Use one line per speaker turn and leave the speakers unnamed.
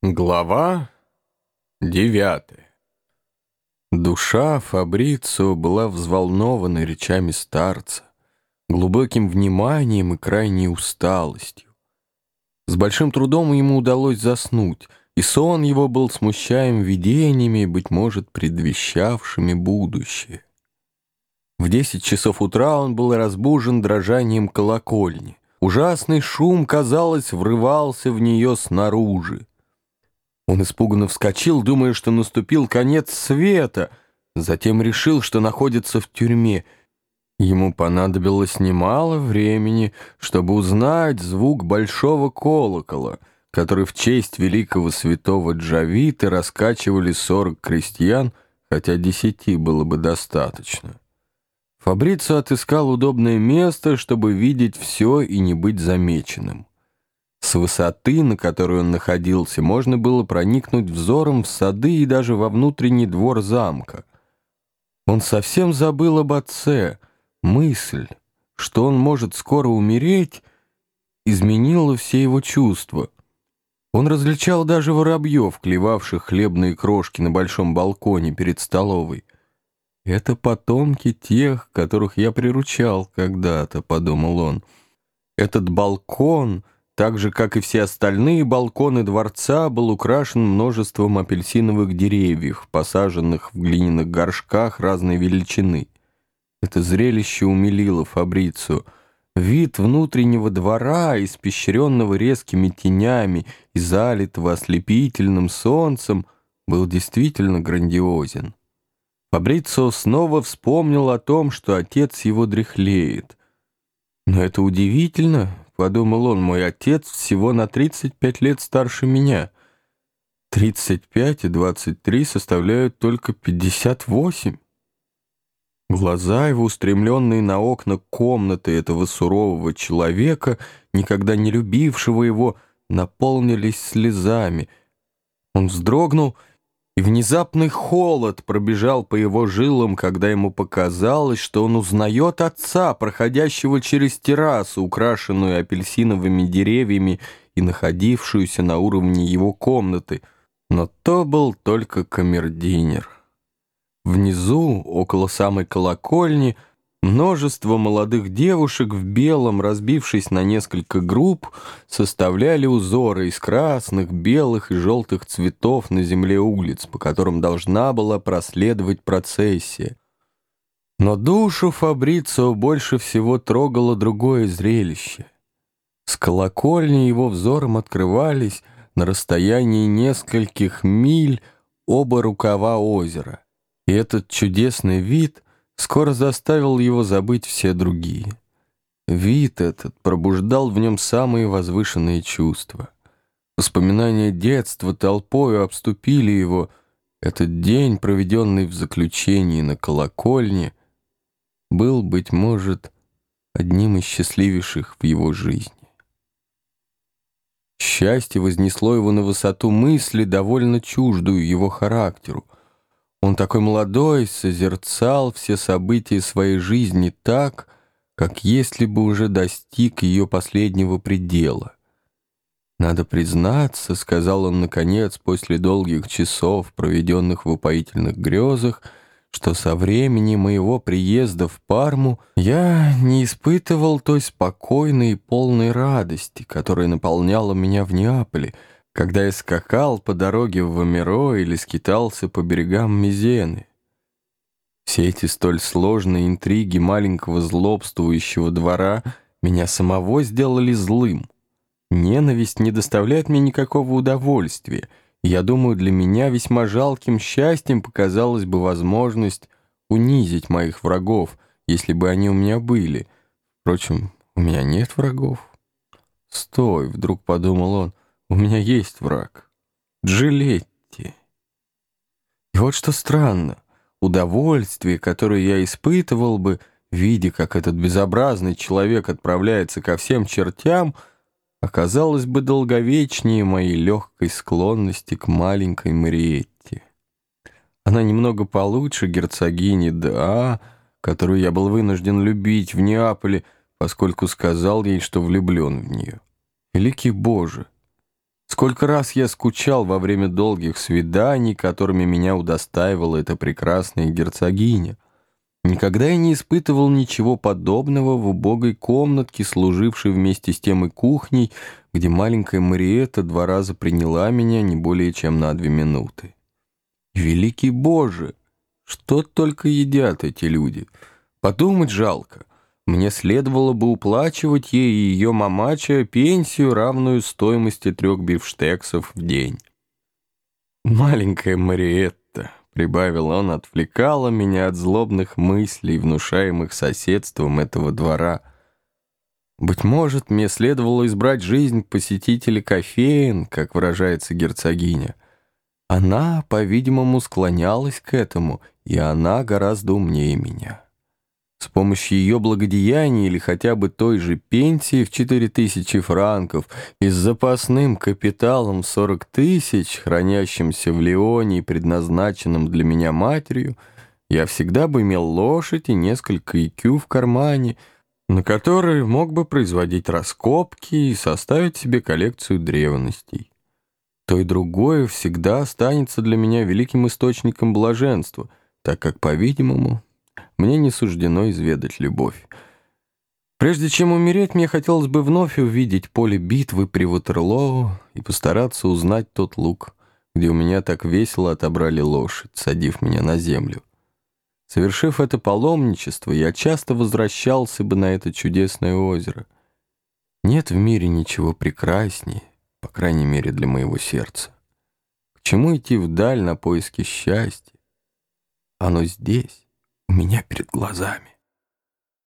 Глава девятая Душа Фабрицио была взволнована речами старца, глубоким вниманием и крайней усталостью. С большим трудом ему удалось заснуть, и сон его был смущаем видениями, быть может, предвещавшими будущее. В десять часов утра он был разбужен дрожанием колокольни. Ужасный шум, казалось, врывался в нее снаружи. Он испуганно вскочил, думая, что наступил конец света, затем решил, что находится в тюрьме. Ему понадобилось немало времени, чтобы узнать звук большого колокола, который в честь великого святого Джавита раскачивали сорок крестьян, хотя десяти было бы достаточно. Фабрицо отыскал удобное место, чтобы видеть все и не быть замеченным. С высоты, на которой он находился, можно было проникнуть взором в сады и даже во внутренний двор замка. Он совсем забыл об отце. Мысль, что он может скоро умереть, изменила все его чувства. Он различал даже воробьев, клевавших хлебные крошки на большом балконе перед столовой. «Это потомки тех, которых я приручал когда-то», — подумал он. «Этот балкон...» так же, как и все остальные балконы дворца, был украшен множеством апельсиновых деревьев, посаженных в глиняных горшках разной величины. Это зрелище умилило Фабрицию. Вид внутреннего двора, испещренного резкими тенями и залитого ослепительным солнцем, был действительно грандиозен. Фабрицио снова вспомнил о том, что отец его дряхлеет. Но это удивительно, подумал он, мой отец всего на 35 лет старше меня. 35 и 23 составляют только 58. Глаза его, устремленные на окна комнаты этого сурового человека, никогда не любившего его, наполнились слезами. Он вздрогнул и внезапный холод пробежал по его жилам, когда ему показалось, что он узнает отца, проходящего через террасу, украшенную апельсиновыми деревьями и находившуюся на уровне его комнаты. Но то был только камердинер. Внизу, около самой колокольни, Множество молодых девушек в белом, разбившись на несколько групп, составляли узоры из красных, белых и желтых цветов на земле улиц, по которым должна была проследовать процессия. Но душу Фабрицио больше всего трогало другое зрелище. С колокольни его взором открывались на расстоянии нескольких миль оба рукава озера. И этот чудесный вид — скоро заставил его забыть все другие. Вид этот пробуждал в нем самые возвышенные чувства. Воспоминания детства толпою обступили его. Этот день, проведенный в заключении на колокольне, был, быть может, одним из счастливейших в его жизни. Счастье вознесло его на высоту мысли, довольно чуждую его характеру — он такой молодой, созерцал все события своей жизни так, как если бы уже достиг ее последнего предела. «Надо признаться», — сказал он наконец после долгих часов, проведенных в упоительных грезах, что со времени моего приезда в Парму я не испытывал той спокойной и полной радости, которая наполняла меня в Неаполе, когда я скакал по дороге в Вамиро или скитался по берегам Мизены. Все эти столь сложные интриги маленького злобствующего двора меня самого сделали злым. Ненависть не доставляет мне никакого удовольствия. Я думаю, для меня весьма жалким счастьем показалась бы возможность унизить моих врагов, если бы они у меня были. Впрочем, у меня нет врагов. «Стой!» — вдруг подумал он. У меня есть враг. Джилетти. И вот что странно. Удовольствие, которое я испытывал бы, видя, как этот безобразный человек отправляется ко всем чертям, оказалось бы долговечнее моей легкой склонности к маленькой Мариетте. Она немного получше герцогини Да, которую я был вынужден любить в Неаполе, поскольку сказал ей, что влюблен в нее. Великий Боже! Сколько раз я скучал во время долгих свиданий, которыми меня удостаивала эта прекрасная герцогиня. Никогда я не испытывал ничего подобного в убогой комнатке, служившей вместе с тем и кухней, где маленькая Мариетта два раза приняла меня не более чем на две минуты. Великий Боже! Что только едят эти люди! Подумать жалко. Мне следовало бы уплачивать ей и ее мамача пенсию, равную стоимости трех бифштексов в день. Маленькая Мариетта, прибавил он, отвлекала меня от злобных мыслей, внушаемых соседством этого двора. Быть может, мне следовало избрать жизнь посетителя кофеин, как выражается герцогиня. Она, по-видимому, склонялась к этому, и она гораздо умнее меня. С помощью ее благодеяния или хотя бы той же пенсии в 4000 франков и с запасным капиталом 40 тысяч, хранящимся в Леоне и предназначенным для меня матерью, я всегда бы имел лошадь и несколько икю в кармане, на которые мог бы производить раскопки и составить себе коллекцию древностей. То и другое всегда останется для меня великим источником блаженства, так как, по-видимому, мне не суждено изведать любовь. Прежде чем умереть, мне хотелось бы вновь увидеть поле битвы при Ватерлоу и постараться узнать тот луг, где у меня так весело отобрали лошадь, садив меня на землю. Совершив это паломничество, я часто возвращался бы на это чудесное озеро. Нет в мире ничего прекраснее, по крайней мере для моего сердца. К чему идти вдаль на поиски счастья? Оно здесь меня перед глазами.